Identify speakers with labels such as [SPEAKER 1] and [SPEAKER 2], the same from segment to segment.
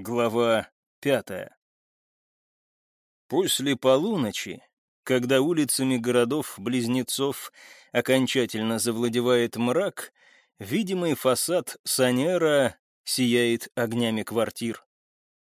[SPEAKER 1] Глава пятая. После полуночи, когда улицами городов-близнецов окончательно завладевает мрак, видимый фасад Санера сияет огнями квартир.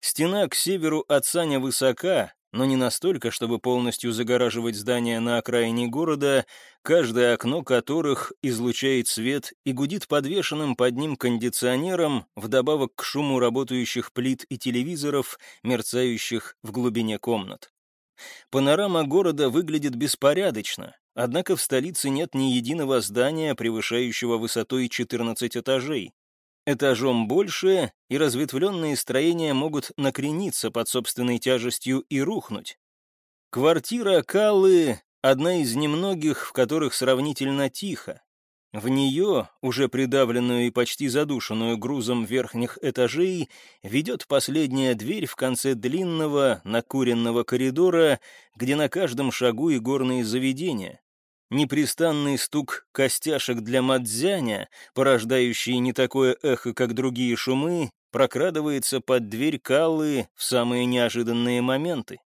[SPEAKER 1] Стена к северу от Саня высока, но не настолько, чтобы полностью загораживать здания на окраине города, каждое окно которых излучает свет и гудит подвешенным под ним кондиционером, вдобавок к шуму работающих плит и телевизоров, мерцающих в глубине комнат. Панорама города выглядит беспорядочно, однако в столице нет ни единого здания, превышающего высотой 14 этажей. Этажом больше, и разветвленные строения могут накрениться под собственной тяжестью и рухнуть. Квартира Каллы — одна из немногих, в которых сравнительно тихо. В нее, уже придавленную и почти задушенную грузом верхних этажей, ведет последняя дверь в конце длинного, накуренного коридора, где на каждом шагу и горные заведения. Непрестанный стук костяшек для мадзяня, порождающий не такое эхо, как другие шумы, прокрадывается под дверь Каллы в самые неожиданные моменты.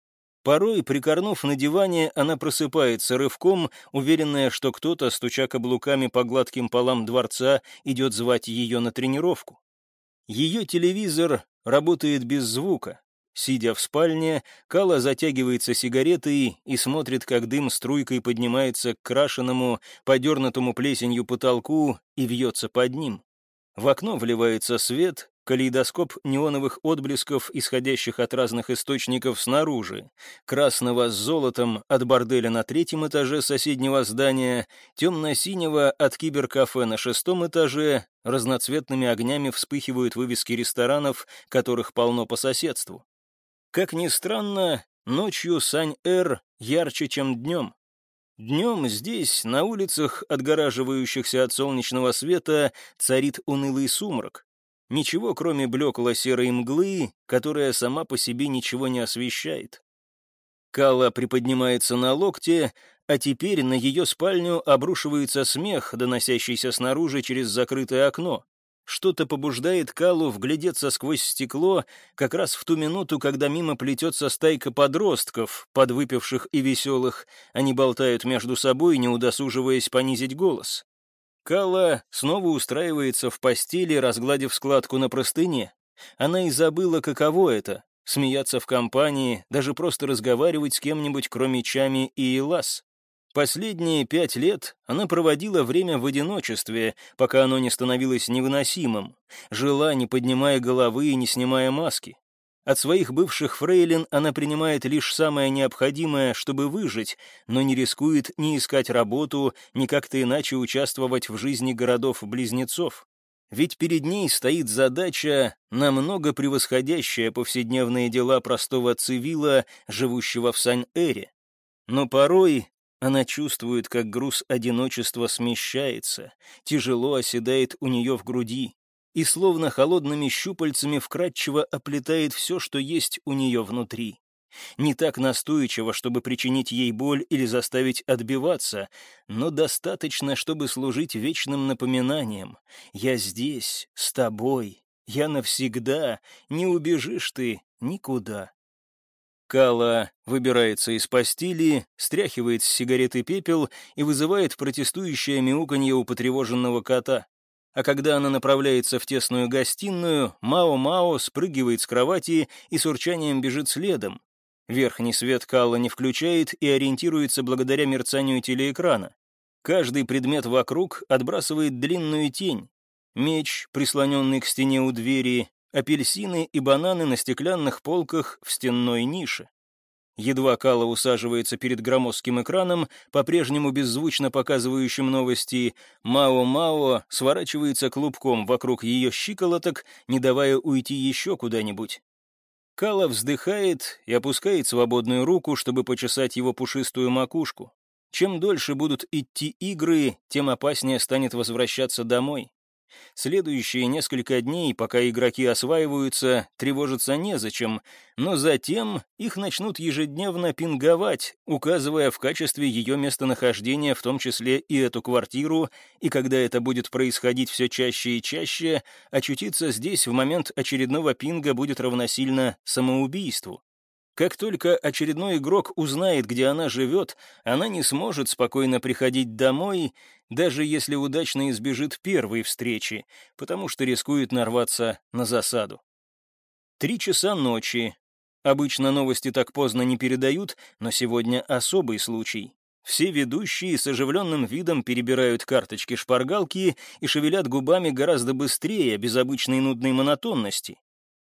[SPEAKER 1] Порой, прикорнув на диване, она просыпается рывком, уверенная, что кто-то, стуча каблуками по гладким полам дворца, идет звать ее на тренировку. Ее телевизор работает без звука. Сидя в спальне, Кала затягивается сигаретой и смотрит, как дым струйкой поднимается к крашенному, подернутому плесенью потолку и вьется под ним. В окно вливается свет, калейдоскоп неоновых отблесков, исходящих от разных источников снаружи, красного с золотом от борделя на третьем этаже соседнего здания, темно-синего от киберкафе на шестом этаже, разноцветными огнями вспыхивают вывески ресторанов, которых полно по соседству. Как ни странно, ночью Сань-Эр ярче, чем днем. Днем здесь, на улицах, отгораживающихся от солнечного света, царит унылый сумрак. Ничего, кроме блекло серой мглы, которая сама по себе ничего не освещает. Кала приподнимается на локте, а теперь на ее спальню обрушивается смех, доносящийся снаружи через закрытое окно. Что-то побуждает Калу вглядеться сквозь стекло как раз в ту минуту, когда мимо плетется стайка подростков, подвыпивших и веселых. Они болтают между собой, не удосуживаясь понизить голос. Кала снова устраивается в постели, разгладив складку на простыне. Она и забыла, каково это — смеяться в компании, даже просто разговаривать с кем-нибудь, кроме Чами и Илас. Последние пять лет она проводила время в одиночестве, пока оно не становилось невыносимым, жила, не поднимая головы и не снимая маски. От своих бывших фрейлин она принимает лишь самое необходимое, чтобы выжить, но не рискует ни искать работу, ни как-то иначе участвовать в жизни городов-близнецов. Ведь перед ней стоит задача, намного превосходящая повседневные дела простого цивила, живущего в Сань-Эре. Но порой она чувствует, как груз одиночества смещается, тяжело оседает у нее в груди и словно холодными щупальцами вкрадчиво оплетает все, что есть у нее внутри. Не так настойчиво, чтобы причинить ей боль или заставить отбиваться, но достаточно, чтобы служить вечным напоминанием. «Я здесь, с тобой, я навсегда, не убежишь ты никуда». Кала выбирается из постели, стряхивает с сигареты пепел и вызывает протестующее мяуканье у потревоженного кота. А когда она направляется в тесную гостиную, Мао-Мао спрыгивает с кровати и с урчанием бежит следом. Верхний свет Калла не включает и ориентируется благодаря мерцанию телеэкрана. Каждый предмет вокруг отбрасывает длинную тень. Меч, прислоненный к стене у двери, апельсины и бананы на стеклянных полках в стенной нише. Едва Кала усаживается перед громоздким экраном, по-прежнему беззвучно показывающим новости, Мао-Мао сворачивается клубком вокруг ее щиколоток, не давая уйти еще куда-нибудь. Кала вздыхает и опускает свободную руку, чтобы почесать его пушистую макушку. Чем дольше будут идти игры, тем опаснее станет возвращаться домой. Следующие несколько дней, пока игроки осваиваются, тревожиться незачем, но затем их начнут ежедневно пинговать, указывая в качестве ее местонахождения в том числе и эту квартиру, и когда это будет происходить все чаще и чаще, очутиться здесь в момент очередного пинга будет равносильно самоубийству. Как только очередной игрок узнает, где она живет, она не сможет спокойно приходить домой, даже если удачно избежит первой встречи, потому что рискует нарваться на засаду. Три часа ночи. Обычно новости так поздно не передают, но сегодня особый случай. Все ведущие с оживленным видом перебирают карточки-шпаргалки и шевелят губами гораздо быстрее, без обычной нудной монотонности.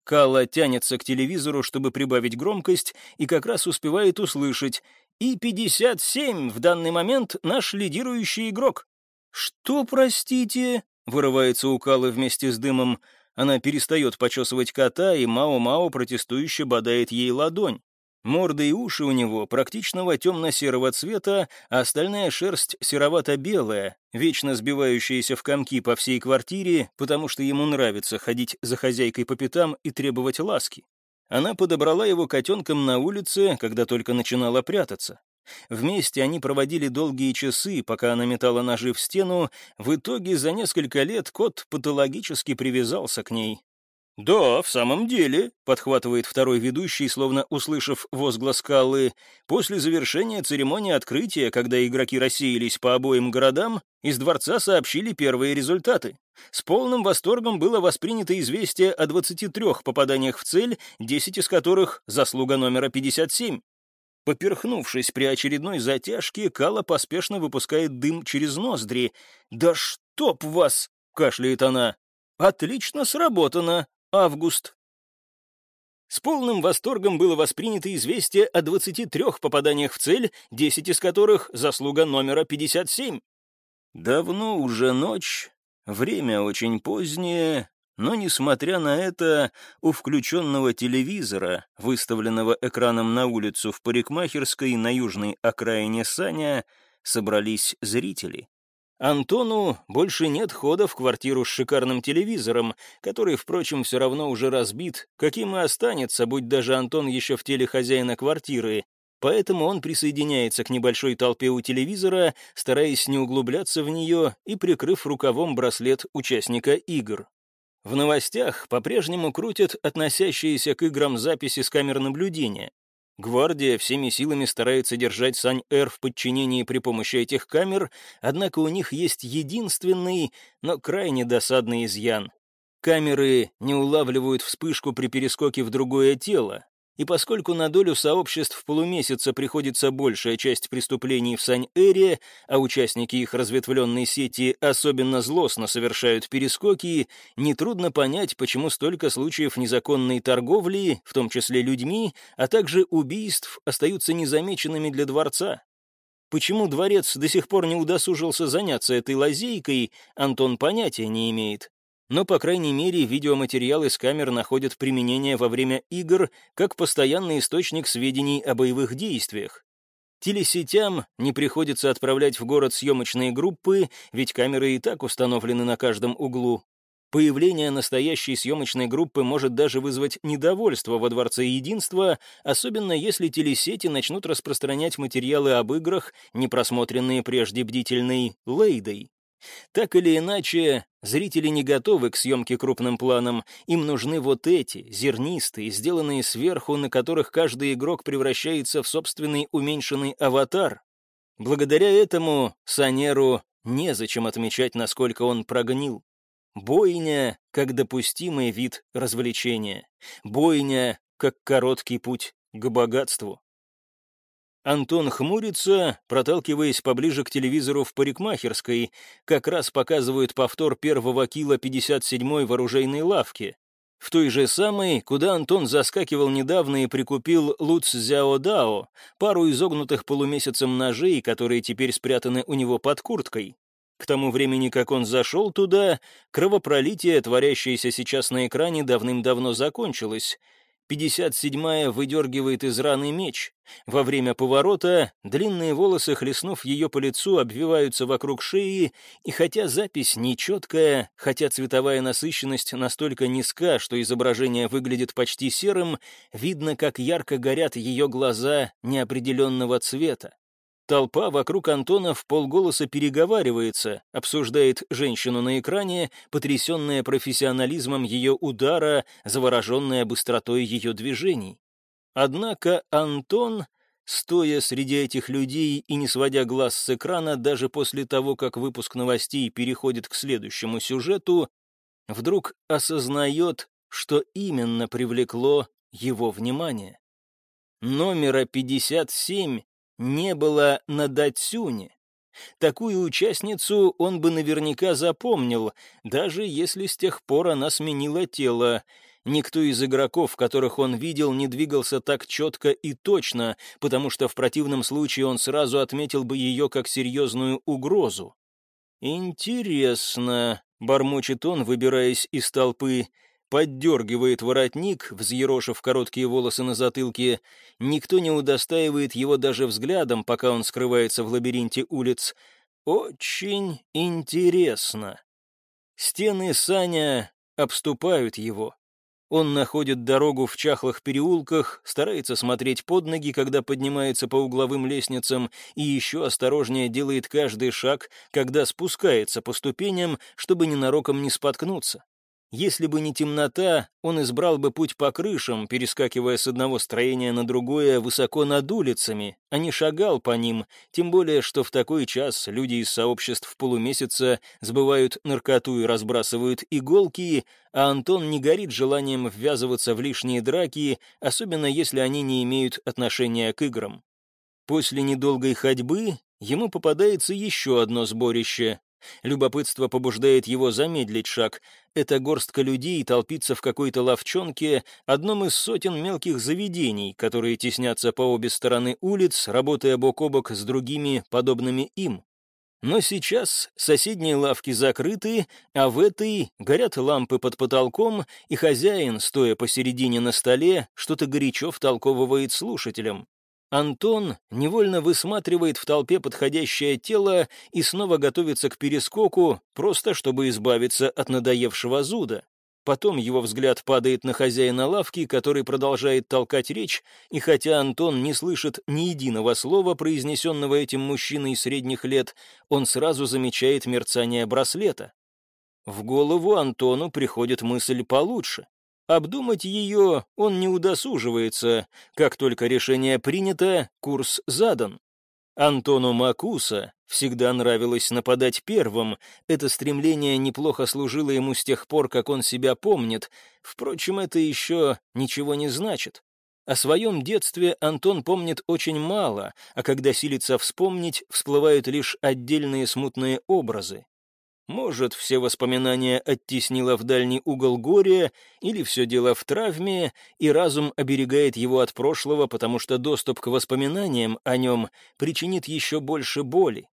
[SPEAKER 1] Калла тянется к телевизору, чтобы прибавить громкость, и как раз успевает услышать «И 57 в данный момент наш лидирующий игрок». «Что, простите?» — вырывается у Калы вместе с дымом. Она перестает почесывать кота, и Мао-Мао протестующе бодает ей ладонь. Морда и уши у него практичного темно-серого цвета, а остальная шерсть серовато-белая, вечно сбивающаяся в комки по всей квартире, потому что ему нравится ходить за хозяйкой по пятам и требовать ласки. Она подобрала его котенком на улице, когда только начинала прятаться. Вместе они проводили долгие часы, пока она метала ножи в стену. В итоге за несколько лет кот патологически привязался к ней. «Да, в самом деле», — подхватывает второй ведущий, словно услышав возглас Каллы, «после завершения церемонии открытия, когда игроки рассеялись по обоим городам, из дворца сообщили первые результаты. С полным восторгом было воспринято известие о 23 попаданиях в цель, 10 из которых — заслуга номера 57. Поперхнувшись при очередной затяжке, Кала поспешно выпускает дым через ноздри. «Да чтоб вас!» — кашляет она. «Отлично сработано!» Август. С полным восторгом было воспринято известие о 23 попаданиях в цель, 10 из которых — заслуга номера 57. Давно уже ночь, время очень позднее, но, несмотря на это, у включенного телевизора, выставленного экраном на улицу в парикмахерской на южной окраине Саня, собрались зрители. Антону больше нет хода в квартиру с шикарным телевизором, который, впрочем, все равно уже разбит, каким и останется, будь даже Антон еще в теле хозяина квартиры. Поэтому он присоединяется к небольшой толпе у телевизора, стараясь не углубляться в нее и прикрыв рукавом браслет участника игр. В новостях по-прежнему крутят относящиеся к играм записи с камер наблюдения. Гвардия всеми силами старается держать Сань-Эр в подчинении при помощи этих камер, однако у них есть единственный, но крайне досадный изъян. Камеры не улавливают вспышку при перескоке в другое тело, и поскольку на долю сообществ полумесяца приходится большая часть преступлений в Сань-Эре, а участники их разветвленной сети особенно злостно совершают перескоки, нетрудно понять, почему столько случаев незаконной торговли, в том числе людьми, а также убийств, остаются незамеченными для дворца. Почему дворец до сих пор не удосужился заняться этой лазейкой, Антон понятия не имеет но, по крайней мере, видеоматериалы с камер находят применение во время игр как постоянный источник сведений о боевых действиях. Телесетям не приходится отправлять в город съемочные группы, ведь камеры и так установлены на каждом углу. Появление настоящей съемочной группы может даже вызвать недовольство во Дворце Единства, особенно если телесети начнут распространять материалы об играх, не просмотренные прежде бдительной Лейдой. Так или иначе, зрители не готовы к съемке крупным планом, им нужны вот эти, зернистые, сделанные сверху, на которых каждый игрок превращается в собственный уменьшенный аватар. Благодаря этому Санеру незачем отмечать, насколько он прогнил. Бойня — как допустимый вид развлечения. Бойня — как короткий путь к богатству. Антон хмурится, проталкиваясь поближе к телевизору в парикмахерской, как раз показывают повтор первого кила 57-й в оружейной лавке. В той же самой, куда Антон заскакивал недавно и прикупил Луц Зяо пару изогнутых полумесяцем ножей, которые теперь спрятаны у него под курткой. К тому времени, как он зашел туда, кровопролитие, творящееся сейчас на экране, давным-давно закончилось — 57-я выдергивает из раны меч. Во время поворота длинные волосы, хлестнув ее по лицу, обвиваются вокруг шеи, и хотя запись нечеткая, хотя цветовая насыщенность настолько низка, что изображение выглядит почти серым, видно, как ярко горят ее глаза неопределенного цвета. Толпа вокруг Антона в полголоса переговаривается, обсуждает женщину на экране, потрясенная профессионализмом ее удара, завороженная быстротой ее движений. Однако Антон, стоя среди этих людей и не сводя глаз с экрана даже после того, как выпуск новостей переходит к следующему сюжету, вдруг осознает, что именно привлекло его внимание. Номера 57 не было на Датсюне. Такую участницу он бы наверняка запомнил, даже если с тех пор она сменила тело. Никто из игроков, которых он видел, не двигался так четко и точно, потому что в противном случае он сразу отметил бы ее как серьезную угрозу. «Интересно», — бормочет он, выбираясь из толпы, — поддергивает воротник, взъерошив короткие волосы на затылке. Никто не удостаивает его даже взглядом, пока он скрывается в лабиринте улиц. Очень интересно. Стены Саня обступают его. Он находит дорогу в чахлых переулках, старается смотреть под ноги, когда поднимается по угловым лестницам, и еще осторожнее делает каждый шаг, когда спускается по ступеням, чтобы ненароком не споткнуться. Если бы не темнота, он избрал бы путь по крышам, перескакивая с одного строения на другое высоко над улицами, а не шагал по ним, тем более, что в такой час люди из сообществ полумесяца сбывают наркоту и разбрасывают иголки, а Антон не горит желанием ввязываться в лишние драки, особенно если они не имеют отношения к играм. После недолгой ходьбы ему попадается еще одно сборище, Любопытство побуждает его замедлить шаг. Эта горстка людей толпится в какой-то ловчонке, одном из сотен мелких заведений, которые теснятся по обе стороны улиц, работая бок о бок с другими, подобными им. Но сейчас соседние лавки закрыты, а в этой горят лампы под потолком, и хозяин, стоя посередине на столе, что-то горячо втолковывает слушателям. Антон невольно высматривает в толпе подходящее тело и снова готовится к перескоку, просто чтобы избавиться от надоевшего зуда. Потом его взгляд падает на хозяина лавки, который продолжает толкать речь, и хотя Антон не слышит ни единого слова, произнесенного этим мужчиной средних лет, он сразу замечает мерцание браслета. В голову Антону приходит мысль получше. Обдумать ее он не удосуживается. Как только решение принято, курс задан. Антону Макуса всегда нравилось нападать первым. Это стремление неплохо служило ему с тех пор, как он себя помнит. Впрочем, это еще ничего не значит. О своем детстве Антон помнит очень мало, а когда силится вспомнить, всплывают лишь отдельные смутные образы. Может, все воспоминания оттеснило в дальний угол горе, или все дело в травме, и разум оберегает его от прошлого, потому что доступ к воспоминаниям о нем причинит еще больше боли.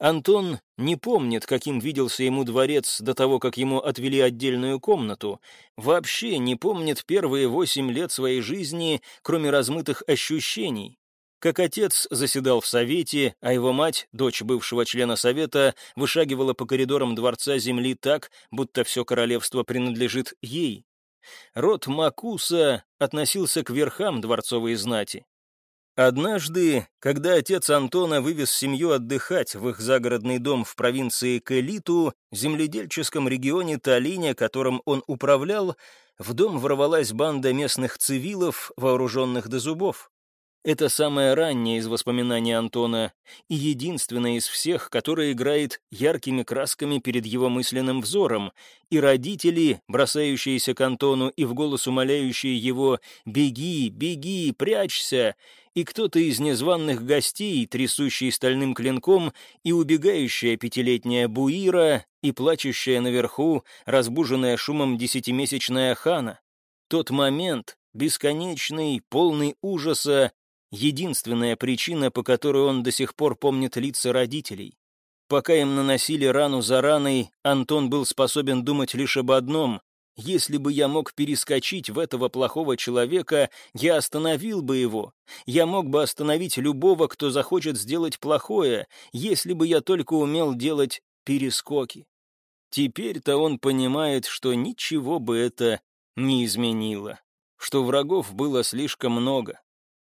[SPEAKER 1] Антон не помнит, каким виделся ему дворец до того, как ему отвели отдельную комнату, вообще не помнит первые восемь лет своей жизни, кроме размытых ощущений, как отец заседал в совете, а его мать, дочь бывшего члена совета, вышагивала по коридорам дворца земли так, будто все королевство принадлежит ей. Род Макуса относился к верхам дворцовой знати. Однажды, когда отец Антона вывез семью отдыхать в их загородный дом в провинции Кэлиту, земледельческом регионе Талине, которым он управлял, в дом ворвалась банда местных цивилов, вооруженных до зубов. Это самое раннее из воспоминаний Антона и единственное из всех, которое играет яркими красками перед его мысленным взором, и родители, бросающиеся к Антону и в голос умоляющие его «Беги, беги, прячься!» и кто-то из незваных гостей, трясущий стальным клинком, и убегающая пятилетняя Буира, и плачущая наверху, разбуженная шумом десятимесячная Хана. Тот момент, бесконечный, полный ужаса, единственная причина, по которой он до сих пор помнит лица родителей. Пока им наносили рану за раной, Антон был способен думать лишь об одном Если бы я мог перескочить в этого плохого человека, я остановил бы его. Я мог бы остановить любого, кто захочет сделать плохое, если бы я только умел делать перескоки. Теперь-то он понимает, что ничего бы это не изменило, что врагов было слишком много.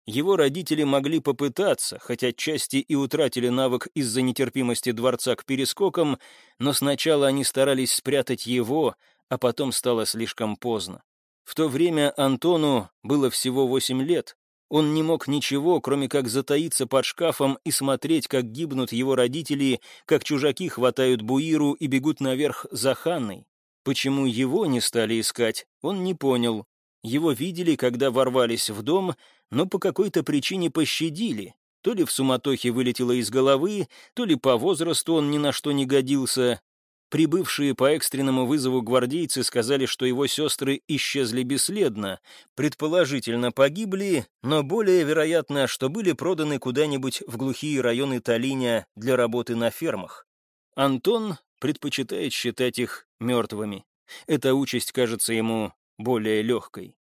[SPEAKER 1] Его родители могли попытаться, хотя отчасти и утратили навык из-за нетерпимости дворца к перескокам, но сначала они старались спрятать его, а потом стало слишком поздно. В то время Антону было всего восемь лет. Он не мог ничего, кроме как затаиться под шкафом и смотреть, как гибнут его родители, как чужаки хватают Буиру и бегут наверх за Ханной. Почему его не стали искать, он не понял. Его видели, когда ворвались в дом, но по какой-то причине пощадили. То ли в суматохе вылетело из головы, то ли по возрасту он ни на что не годился, Прибывшие по экстренному вызову гвардейцы сказали, что его сестры исчезли бесследно, предположительно погибли, но более вероятно, что были проданы куда-нибудь в глухие районы Талиня для работы на фермах. Антон предпочитает считать их мертвыми. Эта участь кажется ему более легкой.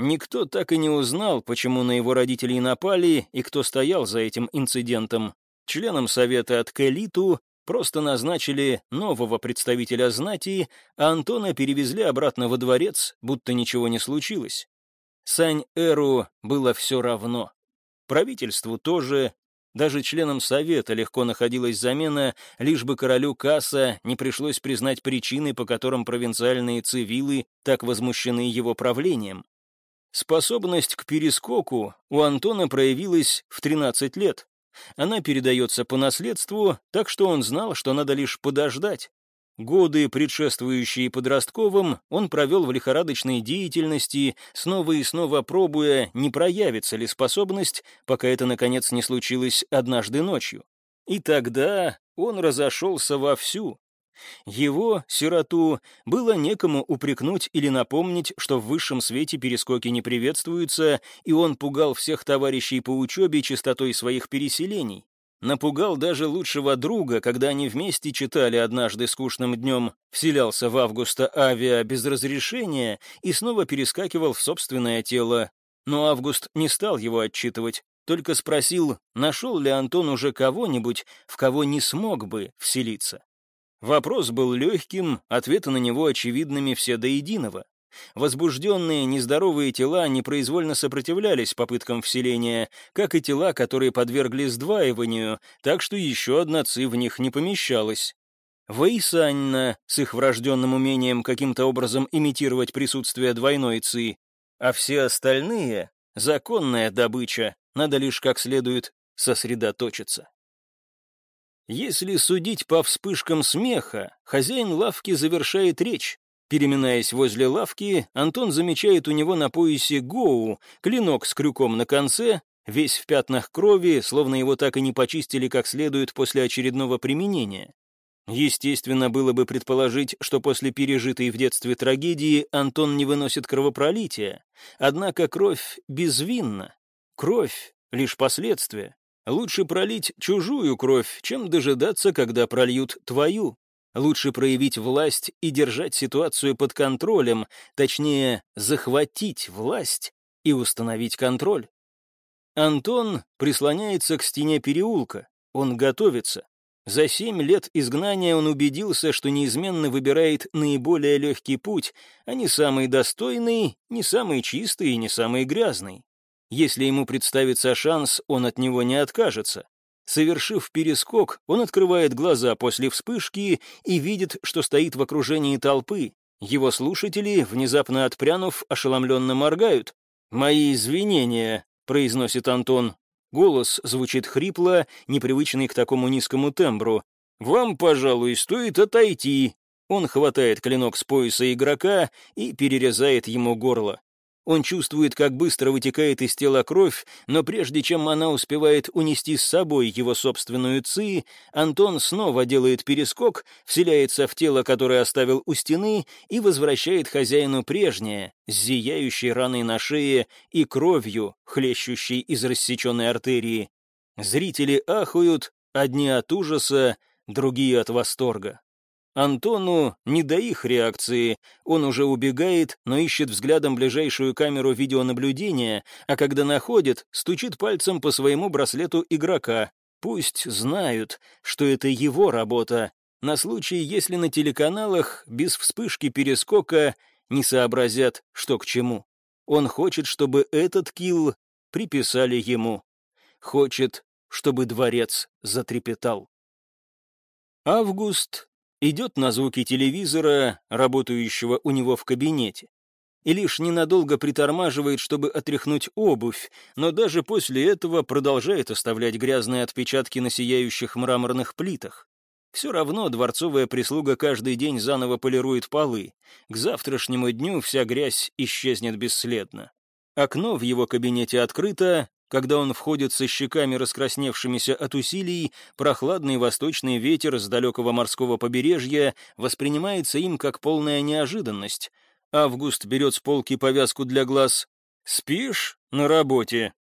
[SPEAKER 1] Никто так и не узнал, почему на его родителей напали и кто стоял за этим инцидентом. Членам совета от Кэлиту Просто назначили нового представителя знати, а Антона перевезли обратно во дворец, будто ничего не случилось. Сань-Эру было все равно. Правительству тоже, даже членам Совета легко находилась замена, лишь бы королю Касса не пришлось признать причины, по которым провинциальные цивилы так возмущены его правлением. Способность к перескоку у Антона проявилась в 13 лет. Она передается по наследству, так что он знал, что надо лишь подождать. Годы, предшествующие подростковым, он провел в лихорадочной деятельности, снова и снова пробуя, не проявится ли способность, пока это, наконец, не случилось однажды ночью. И тогда он разошелся вовсю, его, сироту, было некому упрекнуть или напомнить, что в высшем свете перескоки не приветствуются, и он пугал всех товарищей по учебе чистотой своих переселений. Напугал даже лучшего друга, когда они вместе читали однажды скучным днем, вселялся в августа авиа без разрешения и снова перескакивал в собственное тело. Но Август не стал его отчитывать, только спросил, нашел ли Антон уже кого-нибудь, в кого не смог бы вселиться. Вопрос был легким, ответы на него очевидными все до единого. Возбужденные, нездоровые тела непроизвольно сопротивлялись попыткам вселения, как и тела, которые подвергли сдваиванию, так что еще одна ци в них не помещалась. Вейсанна с их врожденным умением каким-то образом имитировать присутствие двойной ци, а все остальные — законная добыча, надо лишь как следует сосредоточиться. Если судить по вспышкам смеха, хозяин лавки завершает речь. Переминаясь возле лавки, Антон замечает у него на поясе гоу, клинок с крюком на конце, весь в пятнах крови, словно его так и не почистили как следует после очередного применения. Естественно, было бы предположить, что после пережитой в детстве трагедии Антон не выносит кровопролития. Однако кровь безвинна. Кровь — лишь последствия. Лучше пролить чужую кровь, чем дожидаться, когда прольют твою. Лучше проявить власть и держать ситуацию под контролем, точнее, захватить власть и установить контроль. Антон прислоняется к стене переулка. Он готовится. За семь лет изгнания он убедился, что неизменно выбирает наиболее легкий путь, а не самый достойный, не самый чистый и не самый грязный. Если ему представится шанс, он от него не откажется. Совершив перескок, он открывает глаза после вспышки и видит, что стоит в окружении толпы. Его слушатели, внезапно отпрянув, ошеломленно моргают. «Мои извинения», — произносит Антон. Голос звучит хрипло, непривычный к такому низкому тембру. «Вам, пожалуй, стоит отойти». Он хватает клинок с пояса игрока и перерезает ему горло. Он чувствует, как быстро вытекает из тела кровь, но прежде чем она успевает унести с собой его собственную ци, Антон снова делает перескок, вселяется в тело, которое оставил у стены, и возвращает хозяину прежнее, с зияющей раной на шее и кровью, хлещущей из рассеченной артерии. Зрители ахают, одни от ужаса, другие от восторга. Антону не до их реакции. Он уже убегает, но ищет взглядом ближайшую камеру видеонаблюдения, а когда находит, стучит пальцем по своему браслету игрока. Пусть знают, что это его работа, на случай, если на телеканалах без вспышки перескока не сообразят, что к чему. Он хочет, чтобы этот килл приписали ему. Хочет, чтобы дворец затрепетал. Август идет на звуки телевизора, работающего у него в кабинете, и лишь ненадолго притормаживает, чтобы отряхнуть обувь, но даже после этого продолжает оставлять грязные отпечатки на сияющих мраморных плитах. Все равно дворцовая прислуга каждый день заново полирует полы. К завтрашнему дню вся грязь исчезнет бесследно. Окно в его кабинете открыто, когда он входит со щеками, раскрасневшимися от усилий, прохладный восточный ветер с далекого морского побережья воспринимается им как полная неожиданность. Август берет с полки повязку для глаз. «Спишь? На работе?»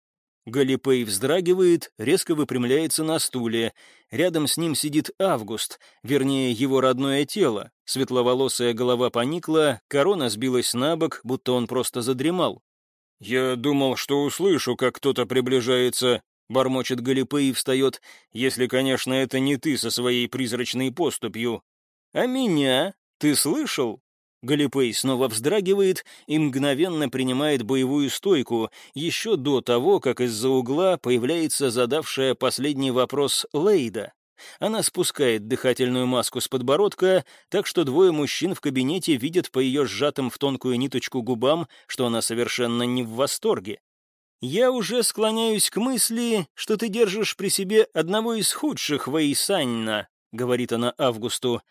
[SPEAKER 1] Галипей вздрагивает, резко выпрямляется на стуле. Рядом с ним сидит Август, вернее, его родное тело. Светловолосая голова поникла, корона сбилась на бок, будто он просто задремал. «Я думал, что услышу, как кто-то приближается», — бормочет Галипе и встает, «если, конечно, это не ты со своей призрачной поступью». «А меня? Ты слышал?» Галипей снова вздрагивает и мгновенно принимает боевую стойку, еще до того, как из-за угла появляется задавшая последний вопрос Лейда. Она спускает дыхательную маску с подбородка, так что двое мужчин в кабинете видят по ее сжатым в тонкую ниточку губам, что она совершенно не в восторге. «Я уже склоняюсь к мысли, что ты держишь при себе одного из худших Вейсанна», — говорит она Августу.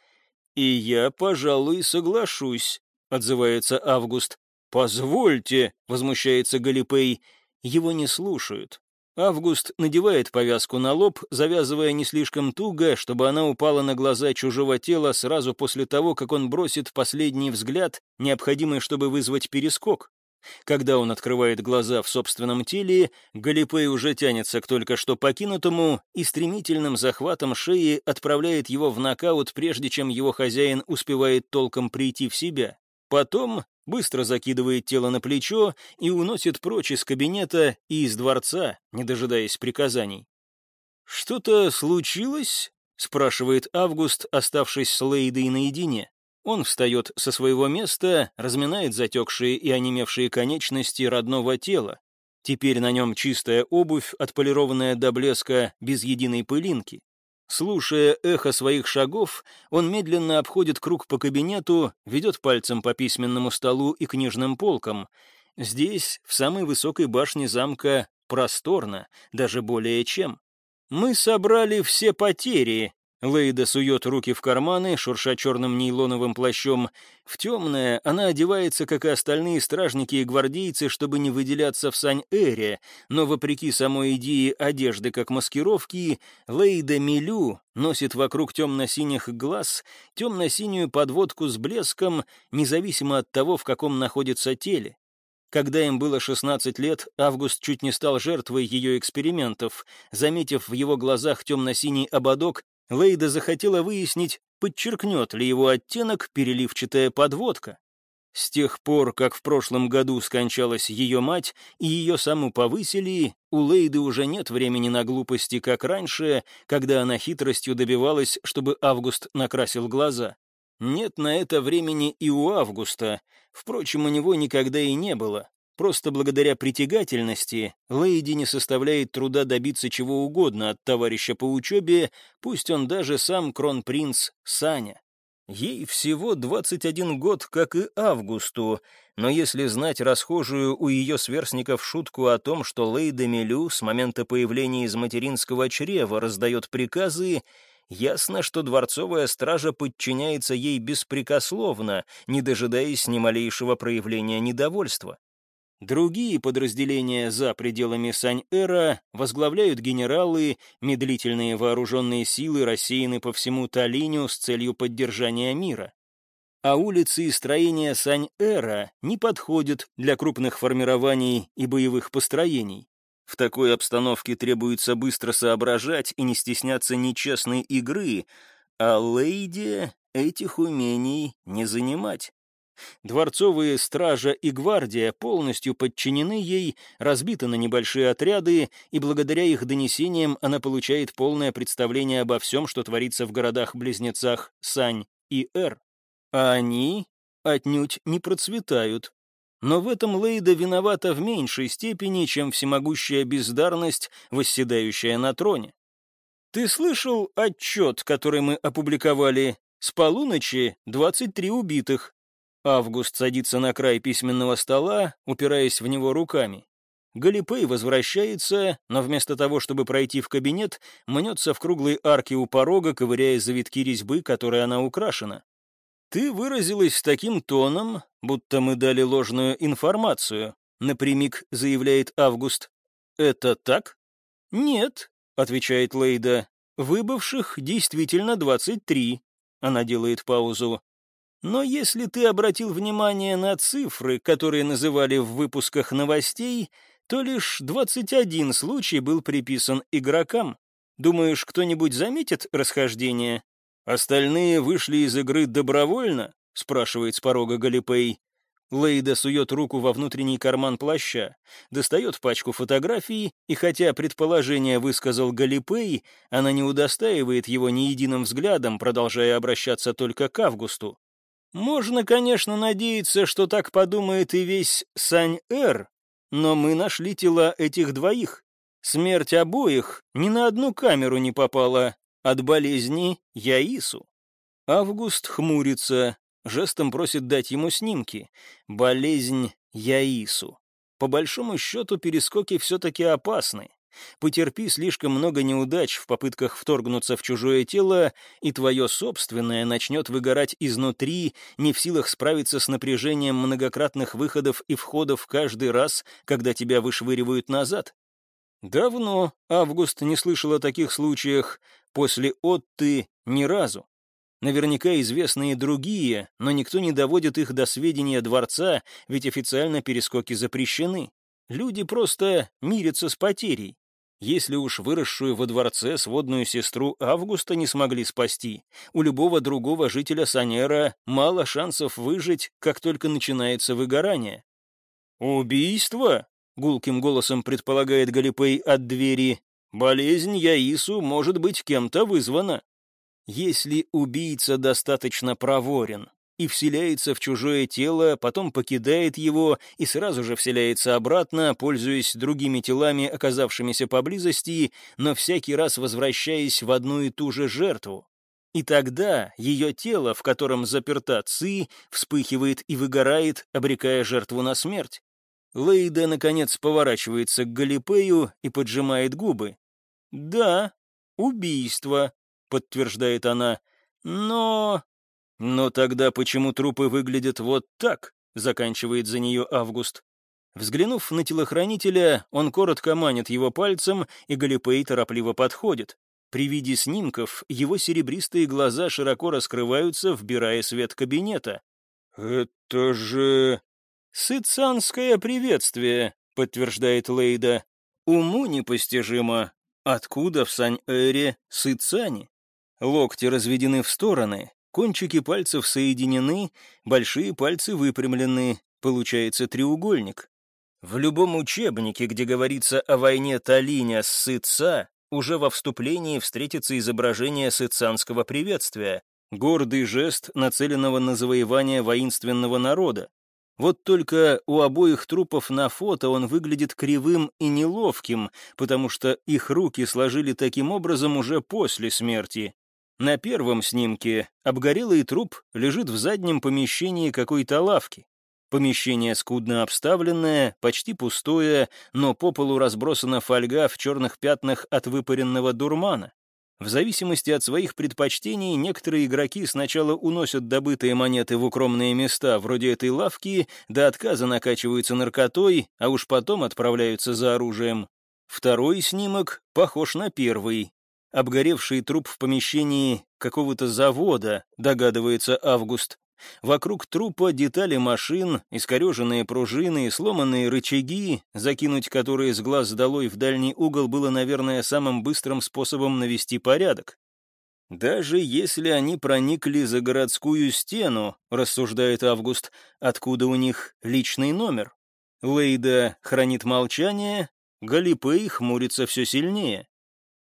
[SPEAKER 1] «И я, пожалуй, соглашусь», — отзывается Август. «Позвольте», — возмущается Галипей. Его не слушают. Август надевает повязку на лоб, завязывая не слишком туго, чтобы она упала на глаза чужого тела сразу после того, как он бросит последний взгляд, необходимый, чтобы вызвать перескок. Когда он открывает глаза в собственном теле, Галипей уже тянется к только что покинутому и стремительным захватом шеи отправляет его в нокаут, прежде чем его хозяин успевает толком прийти в себя. Потом быстро закидывает тело на плечо и уносит прочь из кабинета и из дворца, не дожидаясь приказаний. «Что-то случилось?» — спрашивает Август, оставшись с Лейдой наедине. Он встает со своего места, разминает затекшие и онемевшие конечности родного тела. Теперь на нем чистая обувь, отполированная до блеска, без единой пылинки. Слушая эхо своих шагов, он медленно обходит круг по кабинету, ведет пальцем по письменному столу и книжным полкам. Здесь, в самой высокой башне замка, просторно, даже более чем. «Мы собрали все потери», Лейда сует руки в карманы, шурша черным нейлоновым плащом. В темное она одевается, как и остальные стражники и гвардейцы, чтобы не выделяться в Сань-Эре, но, вопреки самой идее одежды как маскировки, Лейда Милю носит вокруг темно-синих глаз темно-синюю подводку с блеском, независимо от того, в каком находится теле. Когда им было 16 лет, Август чуть не стал жертвой ее экспериментов. Заметив в его глазах темно-синий ободок, Лейда захотела выяснить, подчеркнет ли его оттенок переливчатая подводка. С тех пор, как в прошлом году скончалась ее мать и ее саму повысили, у Лейды уже нет времени на глупости, как раньше, когда она хитростью добивалась, чтобы Август накрасил глаза. Нет на это времени и у Августа, впрочем, у него никогда и не было. Просто благодаря притягательности Лейди не составляет труда добиться чего угодно от товарища по учебе, пусть он даже сам кронпринц Саня. Ей всего 21 год, как и Августу, но если знать расхожую у ее сверстников шутку о том, что Лейда Мелю с момента появления из материнского чрева раздает приказы, ясно, что дворцовая стража подчиняется ей беспрекословно, не дожидаясь ни малейшего проявления недовольства. Другие подразделения за пределами Сань-Эра возглавляют генералы, медлительные вооруженные силы рассеяны по всему Талиню с целью поддержания мира. А улицы и строения Сань-Эра не подходят для крупных формирований и боевых построений. В такой обстановке требуется быстро соображать и не стесняться нечестной игры, а Лейди этих умений не занимать. Дворцовые стража и гвардия полностью подчинены ей, разбиты на небольшие отряды, и благодаря их донесениям она получает полное представление обо всем, что творится в городах-близнецах Сань и Эр. А они отнюдь не процветают. Но в этом Лейда виновата в меньшей степени, чем всемогущая бездарность, восседающая на троне. Ты слышал отчет, который мы опубликовали? С полуночи 23 убитых. Август садится на край письменного стола, упираясь в него руками. Галипей возвращается, но вместо того, чтобы пройти в кабинет, мнется в круглой арке у порога, ковыряя завитки резьбы, которой она украшена. «Ты выразилась таким тоном, будто мы дали ложную информацию», — напрямик заявляет Август. «Это так?» «Нет», — отвечает Лейда. «Выбывших действительно 23». Она делает паузу. «Но если ты обратил внимание на цифры, которые называли в выпусках новостей, то лишь 21 случай был приписан игрокам. Думаешь, кто-нибудь заметит расхождение?» «Остальные вышли из игры добровольно?» — спрашивает с порога Галипей. Лейда сует руку во внутренний карман плаща, достает пачку фотографий, и хотя предположение высказал Галипей, она не удостаивает его ни единым взглядом, продолжая обращаться только к Августу. Можно, конечно, надеяться, что так подумает и весь Сань-Эр, но мы нашли тела этих двоих. Смерть обоих ни на одну камеру не попала. От болезни Яису. Август хмурится, жестом просит дать ему снимки. Болезнь Яису. По большому счету, перескоки все-таки опасны. Потерпи слишком много неудач в попытках вторгнуться в чужое тело, и твое собственное начнет выгорать изнутри, не в силах справиться с напряжением многократных выходов и входов каждый раз, когда тебя вышвыривают назад. Давно Август не слышал о таких случаях, после Отты ни разу. Наверняка известны и другие, но никто не доводит их до сведения дворца, ведь официально перескоки запрещены. Люди просто мирятся с потерей. Если уж выросшую во дворце сводную сестру Августа не смогли спасти, у любого другого жителя Санера мало шансов выжить, как только начинается выгорание. «Убийство?» — гулким голосом предполагает Галипей от двери. «Болезнь Яису может быть кем-то вызвана. Если убийца достаточно проворен и вселяется в чужое тело, потом покидает его и сразу же вселяется обратно, пользуясь другими телами, оказавшимися поблизости, но всякий раз возвращаясь в одну и ту же жертву. И тогда ее тело, в котором заперта Ци, вспыхивает и выгорает, обрекая жертву на смерть. Лейда, наконец, поворачивается к Галипею и поджимает губы. «Да, убийство», подтверждает она. «Но...» «Но тогда почему трупы выглядят вот так?» — заканчивает за нее Август. Взглянув на телохранителя, он коротко манит его пальцем, и Галипей торопливо подходит. При виде снимков его серебристые глаза широко раскрываются, вбирая свет кабинета. «Это же...» «Сыцанское приветствие», — подтверждает Лейда. «Уму непостижимо. Откуда в Сань-Эре Сыцани?» Локти разведены в стороны, кончики пальцев соединены, большие пальцы выпрямлены, получается треугольник. В любом учебнике, где говорится о войне Талиня с Сыца, уже во вступлении встретится изображение сыцанского приветствия, гордый жест, нацеленного на завоевание воинственного народа. Вот только у обоих трупов на фото он выглядит кривым и неловким, потому что их руки сложили таким образом уже после смерти. На первом снимке обгорелый труп лежит в заднем помещении какой-то лавки. Помещение скудно обставленное, почти пустое, но по полу разбросана фольга в черных пятнах от выпаренного дурмана. В зависимости от своих предпочтений, некоторые игроки сначала уносят добытые монеты в укромные места, вроде этой лавки, до отказа накачиваются наркотой, а уж потом отправляются за оружием. Второй снимок похож на первый, Обгоревший труп в помещении какого-то завода, догадывается Август. Вокруг трупа детали машин, искореженные пружины, сломанные рычаги, закинуть которые с глаз долой в дальний угол было, наверное, самым быстрым способом навести порядок. «Даже если они проникли за городскую стену», — рассуждает Август, — «откуда у них личный номер?» Лейда хранит молчание, Галипей хмурится все сильнее.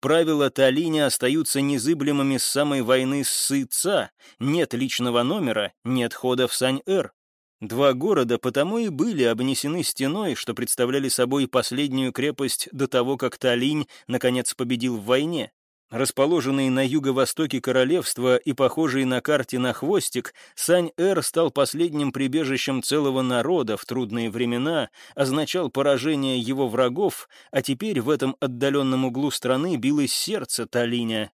[SPEAKER 1] Правила Талини остаются незыблемыми с самой войны с Сыца. Нет личного номера, нет хода в Сань-Эр. Два города потому и были обнесены стеной, что представляли собой последнюю крепость до того, как Талинь наконец победил в войне. Расположенный на юго-востоке королевства и похожий на карте на хвостик, Сань-Эр стал последним прибежищем целого народа в трудные времена, означал поражение его врагов, а теперь в этом отдаленном углу страны билось сердце Талиня.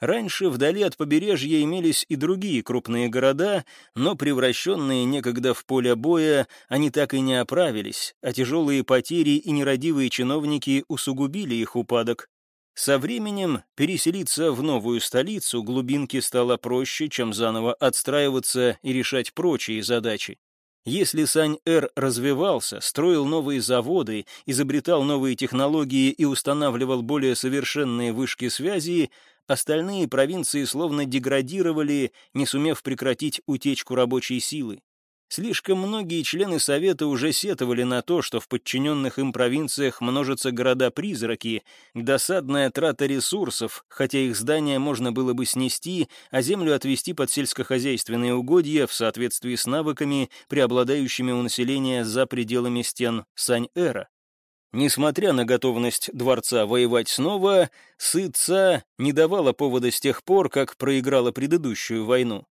[SPEAKER 1] Раньше вдали от побережья имелись и другие крупные города, но превращенные некогда в поле боя, они так и не оправились, а тяжелые потери и нерадивые чиновники усугубили их упадок. Со временем переселиться в новую столицу глубинке стало проще, чем заново отстраиваться и решать прочие задачи. Если Сань-Эр развивался, строил новые заводы, изобретал новые технологии и устанавливал более совершенные вышки связи, остальные провинции словно деградировали, не сумев прекратить утечку рабочей силы. Слишком многие члены Совета уже сетовали на то, что в подчиненных им провинциях множатся города-призраки, досадная трата ресурсов, хотя их здания можно было бы снести, а землю отвести под сельскохозяйственные угодья в соответствии с навыками, преобладающими у населения за пределами стен Сань-Эра. Несмотря на готовность дворца воевать снова, Сыца не давала повода с тех пор, как проиграла предыдущую войну.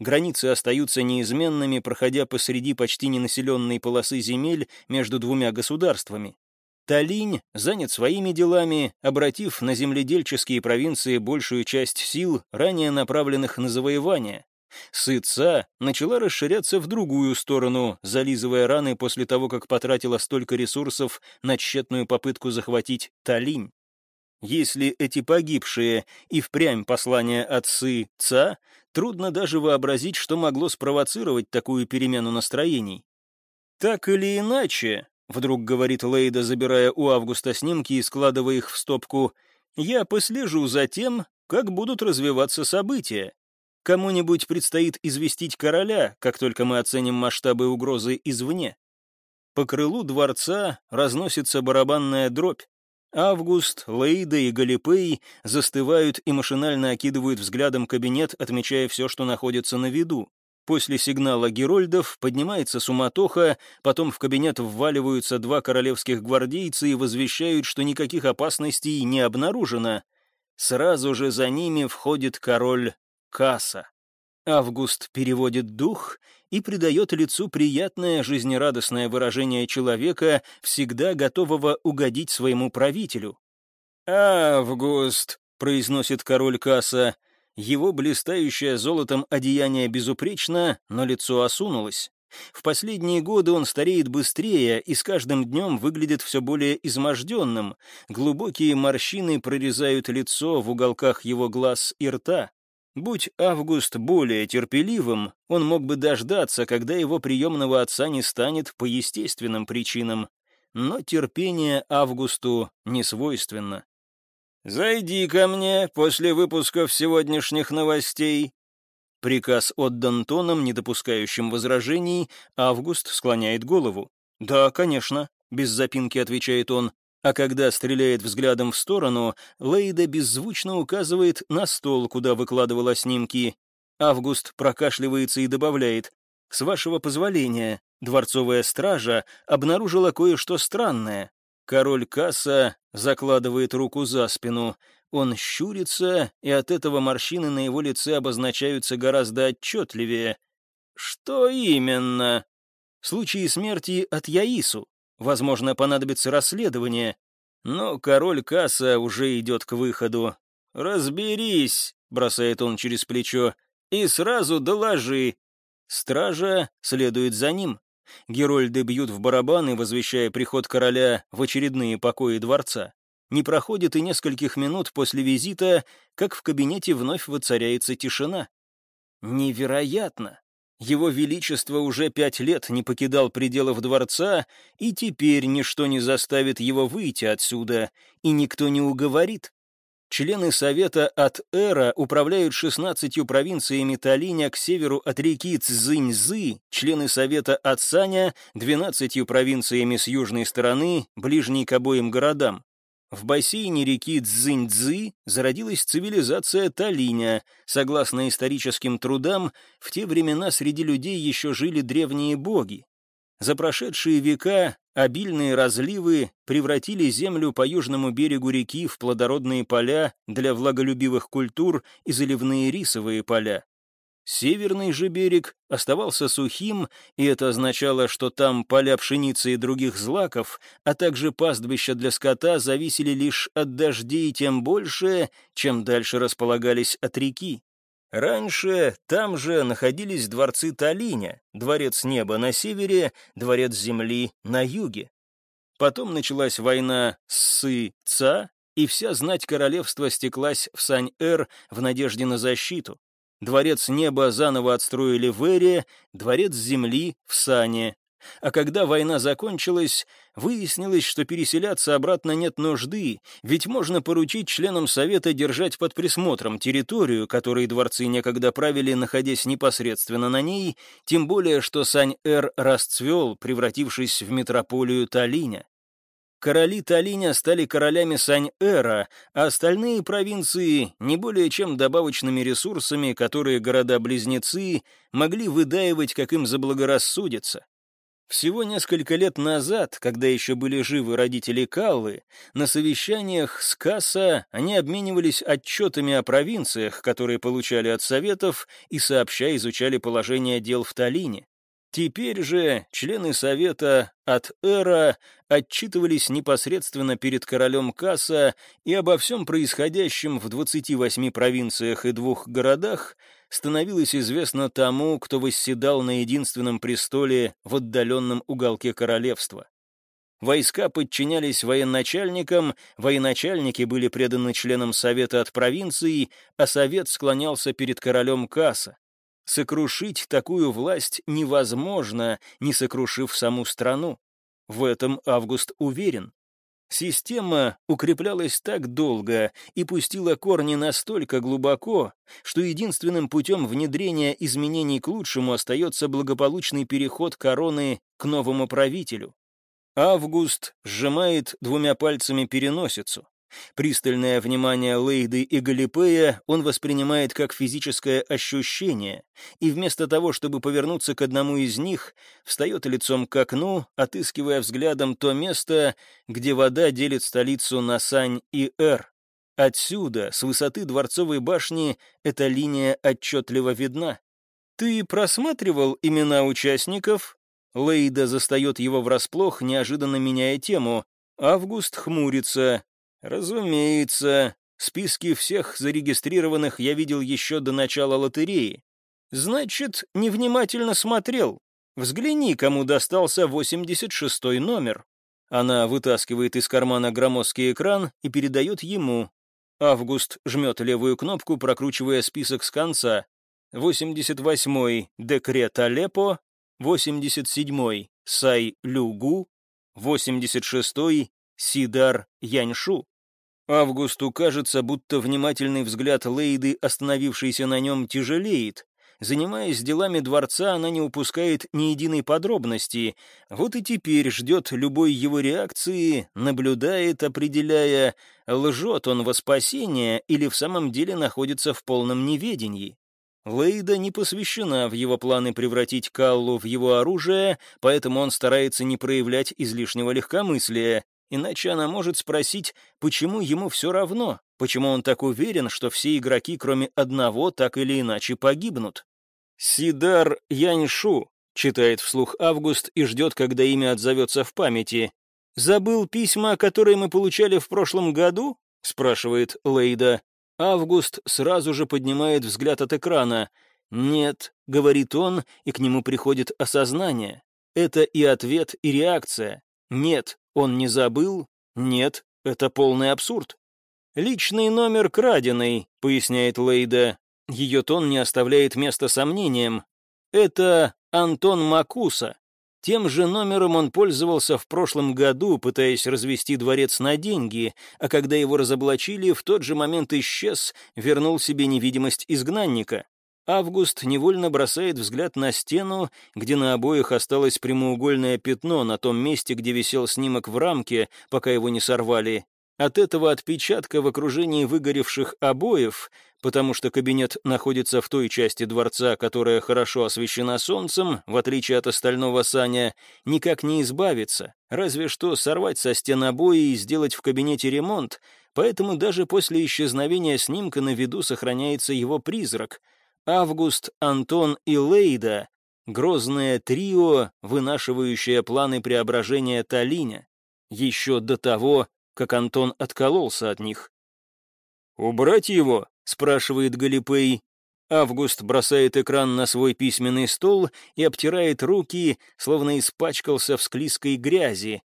[SPEAKER 1] Границы остаются неизменными, проходя посреди почти ненаселенной полосы земель между двумя государствами. Талинь занят своими делами, обратив на земледельческие провинции большую часть сил, ранее направленных на завоевание. Сыца начала расширяться в другую сторону, зализывая раны после того, как потратила столько ресурсов на тщетную попытку захватить Талинь. Если эти погибшие и впрямь послания отцы Ца, трудно даже вообразить, что могло спровоцировать такую перемену настроений. «Так или иначе», — вдруг говорит Лейда, забирая у Августа снимки и складывая их в стопку, «я послежу за тем, как будут развиваться события. Кому-нибудь предстоит известить короля, как только мы оценим масштабы угрозы извне». По крылу дворца разносится барабанная дробь. Август, Лейда и Галипей застывают и машинально окидывают взглядом кабинет, отмечая все, что находится на виду. После сигнала Герольдов поднимается суматоха, потом в кабинет вваливаются два королевских гвардейца и возвещают, что никаких опасностей не обнаружено. Сразу же за ними входит король Касса. Август переводит дух и придает лицу приятное жизнерадостное выражение человека, всегда готового угодить своему правителю. «Август», — произносит король Касса, — его блистающее золотом одеяние безупречно, но лицо осунулось. В последние годы он стареет быстрее и с каждым днем выглядит все более изможденным. Глубокие морщины прорезают лицо в уголках его глаз и рта. Будь Август более терпеливым, он мог бы дождаться, когда его приемного отца не станет по естественным причинам. Но терпение Августу не свойственно. «Зайди ко мне после выпусков сегодняшних новостей». Приказ отдан тоном, не допускающим возражений, Август склоняет голову. «Да, конечно», — без запинки отвечает он. А когда стреляет взглядом в сторону, Лейда беззвучно указывает на стол, куда выкладывала снимки. Август прокашливается и добавляет, «С вашего позволения, дворцовая стража обнаружила кое-что странное». Король Касса закладывает руку за спину. Он щурится, и от этого морщины на его лице обозначаются гораздо отчетливее. «Что именно?» «Случаи смерти от Яису», Возможно, понадобится расследование. Но король Касса уже идет к выходу. «Разберись», — бросает он через плечо, — «и сразу доложи». Стража следует за ним. Герольды бьют в барабаны, возвещая приход короля в очередные покои дворца. Не проходит и нескольких минут после визита, как в кабинете вновь воцаряется тишина. Невероятно! Его Величество уже пять лет не покидал пределов дворца, и теперь ничто не заставит его выйти отсюда, и никто не уговорит. Члены Совета от Эра управляют 16 провинциями Талиня к северу от реки Цзиньзы, члены Совета от Саня — 12 провинциями с южной стороны, ближней к обоим городам. В бассейне реки Цзиньцзы зародилась цивилизация Талиня. Согласно историческим трудам, в те времена среди людей еще жили древние боги. За прошедшие века обильные разливы превратили землю по южному берегу реки в плодородные поля для влаголюбивых культур и заливные рисовые поля. Северный же берег оставался сухим, и это означало, что там поля пшеницы и других злаков, а также пастбища для скота зависели лишь от дождей тем больше, чем дальше располагались от реки. Раньше там же находились дворцы Талиня, дворец неба на севере, дворец земли на юге. Потом началась война Сы-Ца, и вся знать королевства стеклась в Сань-Эр в надежде на защиту. Дворец неба заново отстроили в Эре, дворец земли в Сане, а когда война закончилась, выяснилось, что переселяться обратно нет нужды, ведь можно поручить членам Совета держать под присмотром территорию, которой дворцы некогда правили, находясь непосредственно на ней, тем более, что Сань-Эр расцвел, превратившись в метрополию Талиня. Короли Талиня стали королями Сань-Эра, а остальные провинции — не более чем добавочными ресурсами, которые города-близнецы могли выдаивать, как им заблагорассудится. Всего несколько лет назад, когда еще были живы родители Каллы, на совещаниях с Касса они обменивались отчетами о провинциях, которые получали от Советов, и сообща изучали положение дел в Талине. Теперь же члены Совета от Эра отчитывались непосредственно перед королем Касса и обо всем происходящем в 28 провинциях и двух городах становилось известно тому, кто восседал на единственном престоле в отдаленном уголке королевства. Войска подчинялись военачальникам, военачальники были преданы членам Совета от провинции, а Совет склонялся перед королем Касса. Сокрушить такую власть невозможно, не сокрушив саму страну. В этом Август уверен. Система укреплялась так долго и пустила корни настолько глубоко, что единственным путем внедрения изменений к лучшему остается благополучный переход короны к новому правителю. Август сжимает двумя пальцами переносицу. Пристальное внимание Лейды и Галипея он воспринимает как физическое ощущение, и вместо того, чтобы повернуться к одному из них, встает лицом к окну, отыскивая взглядом то место, где вода делит столицу на Сань и Эр. Отсюда, с высоты дворцовой башни, эта линия отчетливо видна. «Ты просматривал имена участников?» Лейда застает его врасплох, неожиданно меняя тему. Август хмурится, Разумеется, списки всех зарегистрированных я видел еще до начала лотереи. Значит, невнимательно смотрел. Взгляни, кому достался 86-й номер. Она вытаскивает из кармана громоздкий экран и передает ему. Август жмет левую кнопку, прокручивая список с конца. 88-й Декрет Алеппо, 87-й Сай Люгу, 86-й Сидар Яньшу. Августу кажется, будто внимательный взгляд Лейды, остановившийся на нем, тяжелеет. Занимаясь делами дворца, она не упускает ни единой подробности. Вот и теперь ждет любой его реакции, наблюдает, определяя, лжет он во спасение или в самом деле находится в полном неведении. Лейда не посвящена в его планы превратить Каллу в его оружие, поэтому он старается не проявлять излишнего легкомыслия. Иначе она может спросить, почему ему все равно, почему он так уверен, что все игроки, кроме одного, так или иначе погибнут. «Сидар Яньшу», — читает вслух Август и ждет, когда имя отзовется в памяти. «Забыл письма, которые мы получали в прошлом году?» — спрашивает Лейда. Август сразу же поднимает взгляд от экрана. «Нет», — говорит он, и к нему приходит осознание. Это и ответ, и реакция. «Нет, он не забыл? Нет, это полный абсурд. «Личный номер краденый», — поясняет Лейда. Ее тон не оставляет места сомнениям. «Это Антон Макуса». Тем же номером он пользовался в прошлом году, пытаясь развести дворец на деньги, а когда его разоблачили, в тот же момент исчез, вернул себе невидимость изгнанника. Август невольно бросает взгляд на стену, где на обоих осталось прямоугольное пятно на том месте, где висел снимок в рамке, пока его не сорвали, от этого отпечатка в окружении выгоревших обоев, потому что кабинет находится в той части дворца, которая хорошо освещена солнцем, в отличие от остального Саня, никак не избавиться, разве что сорвать со стен обои и сделать в кабинете ремонт, поэтому даже после исчезновения снимка на виду сохраняется его призрак. Август, Антон и Лейда — грозное трио, вынашивающее планы преображения Талиня. Еще до того, как Антон откололся от них. «Убрать его?» — спрашивает Галипей. Август бросает экран на свой письменный стол и обтирает руки, словно испачкался в склизкой грязи.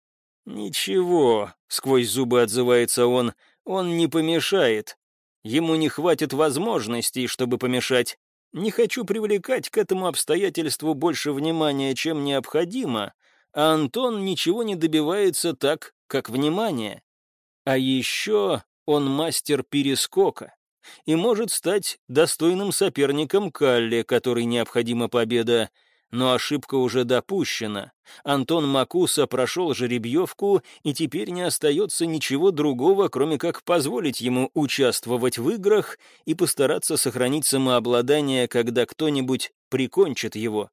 [SPEAKER 1] «Ничего», — сквозь зубы отзывается он, — «он не помешает. Ему не хватит возможностей, чтобы помешать. Не хочу привлекать к этому обстоятельству больше внимания, чем необходимо, а Антон ничего не добивается так, как внимание. А еще он мастер перескока и может стать достойным соперником Калле, которой необходима победа. Но ошибка уже допущена. Антон Макуса прошел жеребьевку, и теперь не остается ничего другого, кроме как позволить ему участвовать в играх и постараться сохранить самообладание, когда кто-нибудь прикончит его.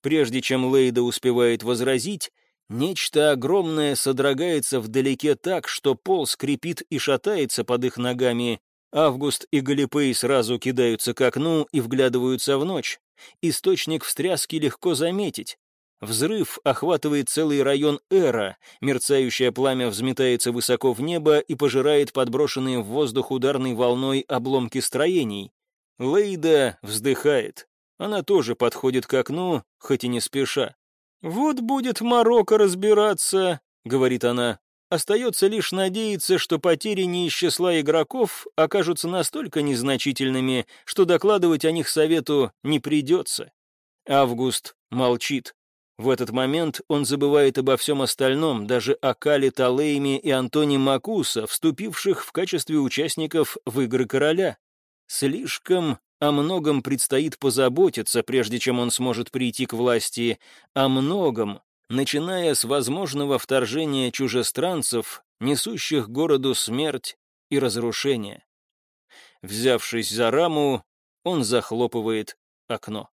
[SPEAKER 1] Прежде чем Лейда успевает возразить, Нечто огромное содрогается вдалеке так, что пол скрипит и шатается под их ногами. Август и Галипей сразу кидаются к окну и вглядываются в ночь. Источник встряски легко заметить. Взрыв охватывает целый район Эра, мерцающее пламя взметается высоко в небо и пожирает подброшенные в воздух ударной волной обломки строений. Лейда вздыхает. Она тоже подходит к окну, хоть и не спеша. «Вот будет Марокко разбираться», — говорит она. «Остается лишь надеяться, что потери не из числа игроков окажутся настолько незначительными, что докладывать о них совету не придется». Август молчит. В этот момент он забывает обо всем остальном, даже о Кале Талейме и Антоне Макуса, вступивших в качестве участников в игры короля. Слишком о многом предстоит позаботиться, прежде чем он сможет прийти к власти. О многом, начиная с возможного вторжения чужестранцев, несущих городу смерть и разрушение. Взявшись за раму, он захлопывает окно.